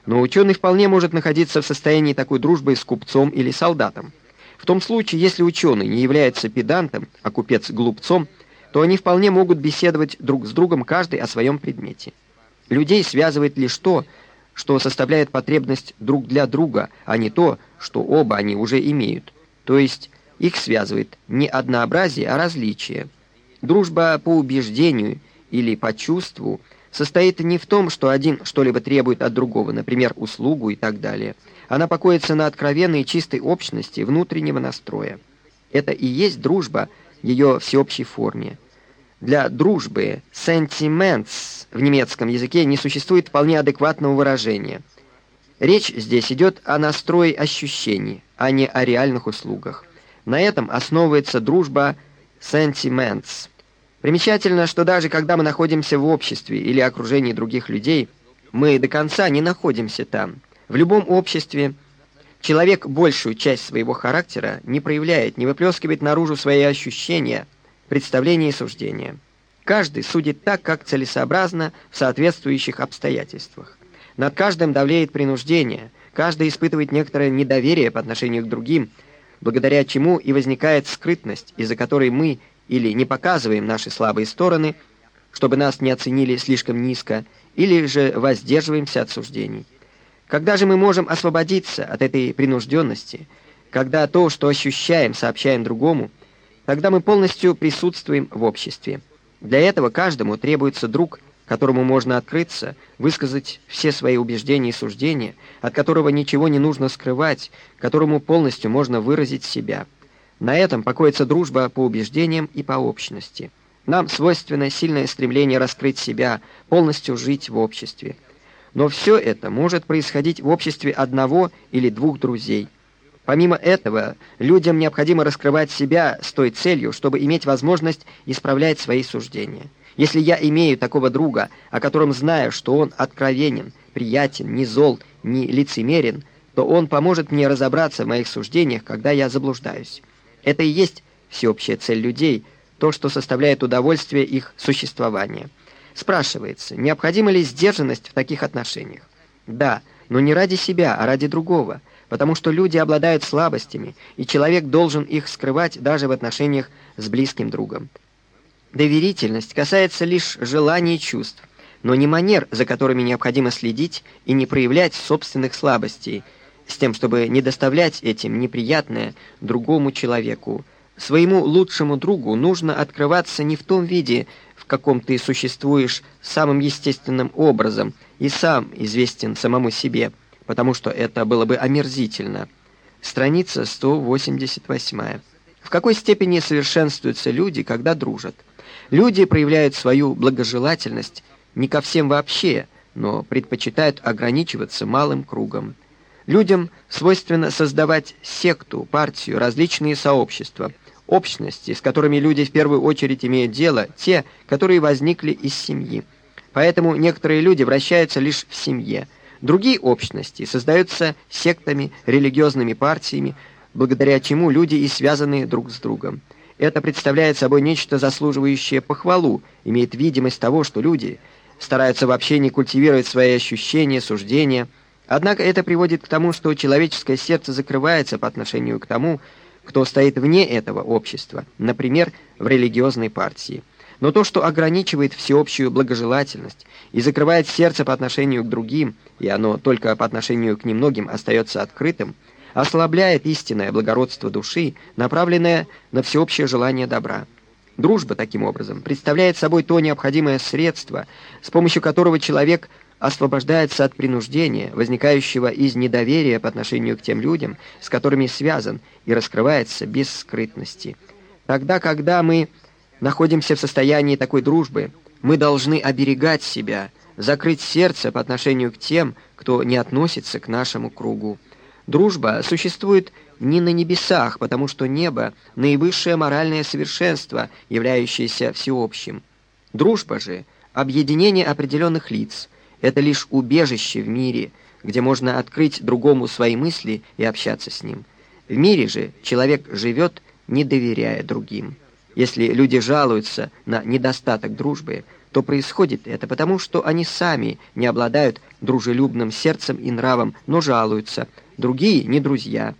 Но ученый вполне может находиться в состоянии такой дружбы с купцом или солдатом. В том случае, если ученый не является педантом, а купец глупцом – то они вполне могут беседовать друг с другом каждый о своем предмете. Людей связывает лишь то, что составляет потребность друг для друга, а не то, что оба они уже имеют. То есть их связывает не однообразие, а различие. Дружба по убеждению или по чувству состоит не в том, что один что-либо требует от другого, например, услугу и так далее. Она покоится на откровенной чистой общности внутреннего настроя. Это и есть дружба – ее всеобщей форме. Для дружбы «sentiments» в немецком языке не существует вполне адекватного выражения. Речь здесь идет о настрое ощущений, а не о реальных услугах. На этом основывается дружба «sentiments». Примечательно, что даже когда мы находимся в обществе или окружении других людей, мы до конца не находимся там. В любом обществе – Человек большую часть своего характера не проявляет, не выплескивает наружу свои ощущения, представления и суждения. Каждый судит так, как целесообразно в соответствующих обстоятельствах. Над каждым давлеет принуждение, каждый испытывает некоторое недоверие по отношению к другим, благодаря чему и возникает скрытность, из-за которой мы или не показываем наши слабые стороны, чтобы нас не оценили слишком низко, или же воздерживаемся от суждений. Когда же мы можем освободиться от этой принужденности, когда то, что ощущаем, сообщаем другому, тогда мы полностью присутствуем в обществе. Для этого каждому требуется друг, которому можно открыться, высказать все свои убеждения и суждения, от которого ничего не нужно скрывать, которому полностью можно выразить себя. На этом покоится дружба по убеждениям и по общности. Нам свойственно сильное стремление раскрыть себя, полностью жить в обществе. Но все это может происходить в обществе одного или двух друзей. Помимо этого, людям необходимо раскрывать себя с той целью, чтобы иметь возможность исправлять свои суждения. Если я имею такого друга, о котором знаю, что он откровенен, приятен, не зол, не лицемерен, то он поможет мне разобраться в моих суждениях, когда я заблуждаюсь. Это и есть всеобщая цель людей, то, что составляет удовольствие их существования. Спрашивается, необходима ли сдержанность в таких отношениях? Да, но не ради себя, а ради другого, потому что люди обладают слабостями, и человек должен их скрывать даже в отношениях с близким другом. Доверительность касается лишь желаний и чувств, но не манер, за которыми необходимо следить и не проявлять собственных слабостей, с тем, чтобы не доставлять этим неприятное другому человеку. Своему лучшему другу нужно открываться не в том виде, каком ты существуешь самым естественным образом и сам известен самому себе, потому что это было бы омерзительно. Страница 188. В В какой степени совершенствуются люди, когда дружат? Люди проявляют свою благожелательность не ко всем вообще, но предпочитают ограничиваться малым кругом. Людям свойственно создавать секту, партию, различные сообщества, общности, с которыми люди в первую очередь имеют дело, те, которые возникли из семьи. Поэтому некоторые люди вращаются лишь в семье. Другие общности создаются сектами, религиозными партиями, благодаря чему люди и связаны друг с другом. Это представляет собой нечто заслуживающее похвалу, имеет видимость того, что люди стараются вообще не культивировать свои ощущения, суждения. Однако это приводит к тому, что человеческое сердце закрывается по отношению к тому, кто стоит вне этого общества, например, в религиозной партии. Но то, что ограничивает всеобщую благожелательность и закрывает сердце по отношению к другим, и оно только по отношению к немногим остается открытым, ослабляет истинное благородство души, направленное на всеобщее желание добра. Дружба, таким образом, представляет собой то необходимое средство, с помощью которого человек освобождается от принуждения, возникающего из недоверия по отношению к тем людям, с которыми связан, и раскрывается без скрытности. Тогда, когда мы находимся в состоянии такой дружбы, мы должны оберегать себя, закрыть сердце по отношению к тем, кто не относится к нашему кругу. Дружба существует не на небесах, потому что небо — наивысшее моральное совершенство, являющееся всеобщим. Дружба же — объединение определенных лиц, это лишь убежище в мире, где можно открыть другому свои мысли и общаться с ним. В мире же человек живет, не доверяя другим. Если люди жалуются на недостаток дружбы, то происходит это потому, что они сами не обладают дружелюбным сердцем и нравом, но жалуются – другие не друзья.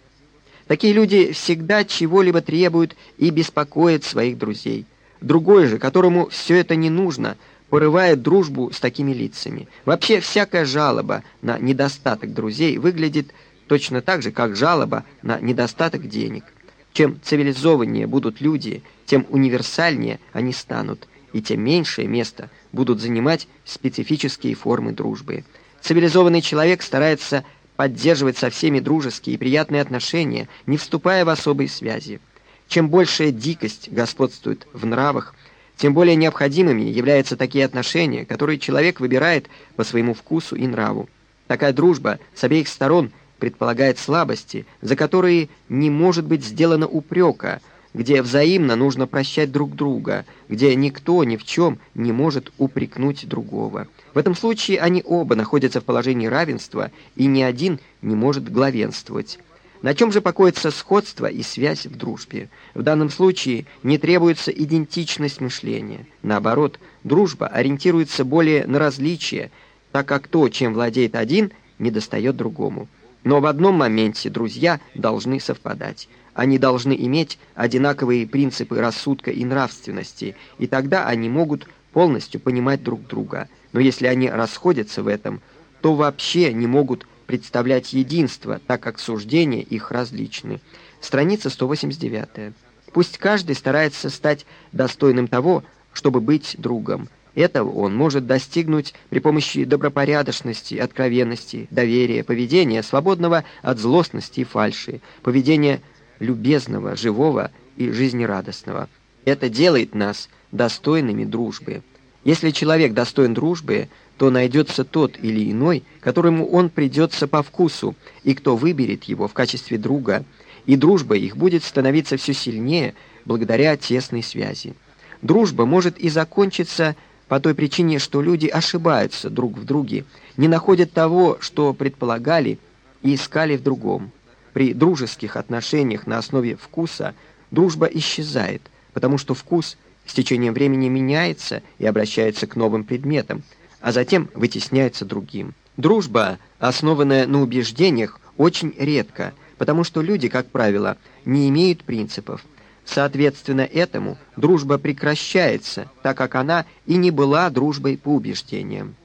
Такие люди всегда чего-либо требуют и беспокоят своих друзей. Другой же, которому все это не нужно, порывает дружбу с такими лицами. Вообще, всякая жалоба на недостаток друзей выглядит точно так же, как жалоба на недостаток денег. Чем цивилизованнее будут люди, тем универсальнее они станут, и тем меньшее место будут занимать специфические формы дружбы. Цивилизованный человек старается поддерживать со всеми дружеские и приятные отношения, не вступая в особые связи. Чем большая дикость господствует в нравах, тем более необходимыми являются такие отношения, которые человек выбирает по своему вкусу и нраву. Такая дружба с обеих сторон предполагает слабости, за которые не может быть сделано упрека, где взаимно нужно прощать друг друга, где никто ни в чем не может упрекнуть другого. В этом случае они оба находятся в положении равенства, и ни один не может главенствовать. На чем же покоится сходство и связь в дружбе? В данном случае не требуется идентичность мышления. Наоборот, дружба ориентируется более на различия, так как то, чем владеет один, недостает другому. Но в одном моменте друзья должны совпадать. Они должны иметь одинаковые принципы рассудка и нравственности, и тогда они могут полностью понимать друг друга. Но если они расходятся в этом, то вообще не могут представлять единство, так как суждения их различны. Страница 189. Пусть каждый старается стать достойным того, чтобы быть другом. Этого он может достигнуть при помощи добропорядочности, откровенности, доверия, поведения, свободного от злостности и фальши, поведения любезного, живого и жизнерадостного. Это делает нас достойными дружбы. Если человек достоин дружбы, то найдется тот или иной, которому он придется по вкусу, и кто выберет его в качестве друга, и дружба их будет становиться все сильнее благодаря тесной связи. Дружба может и закончиться по той причине, что люди ошибаются друг в друге, не находят того, что предполагали и искали в другом. При дружеских отношениях на основе вкуса дружба исчезает, потому что вкус с течением времени меняется и обращается к новым предметам, а затем вытесняется другим. Дружба, основанная на убеждениях, очень редко, потому что люди, как правило, не имеют принципов. Соответственно этому дружба прекращается, так как она и не была дружбой по убеждениям.